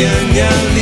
yang yang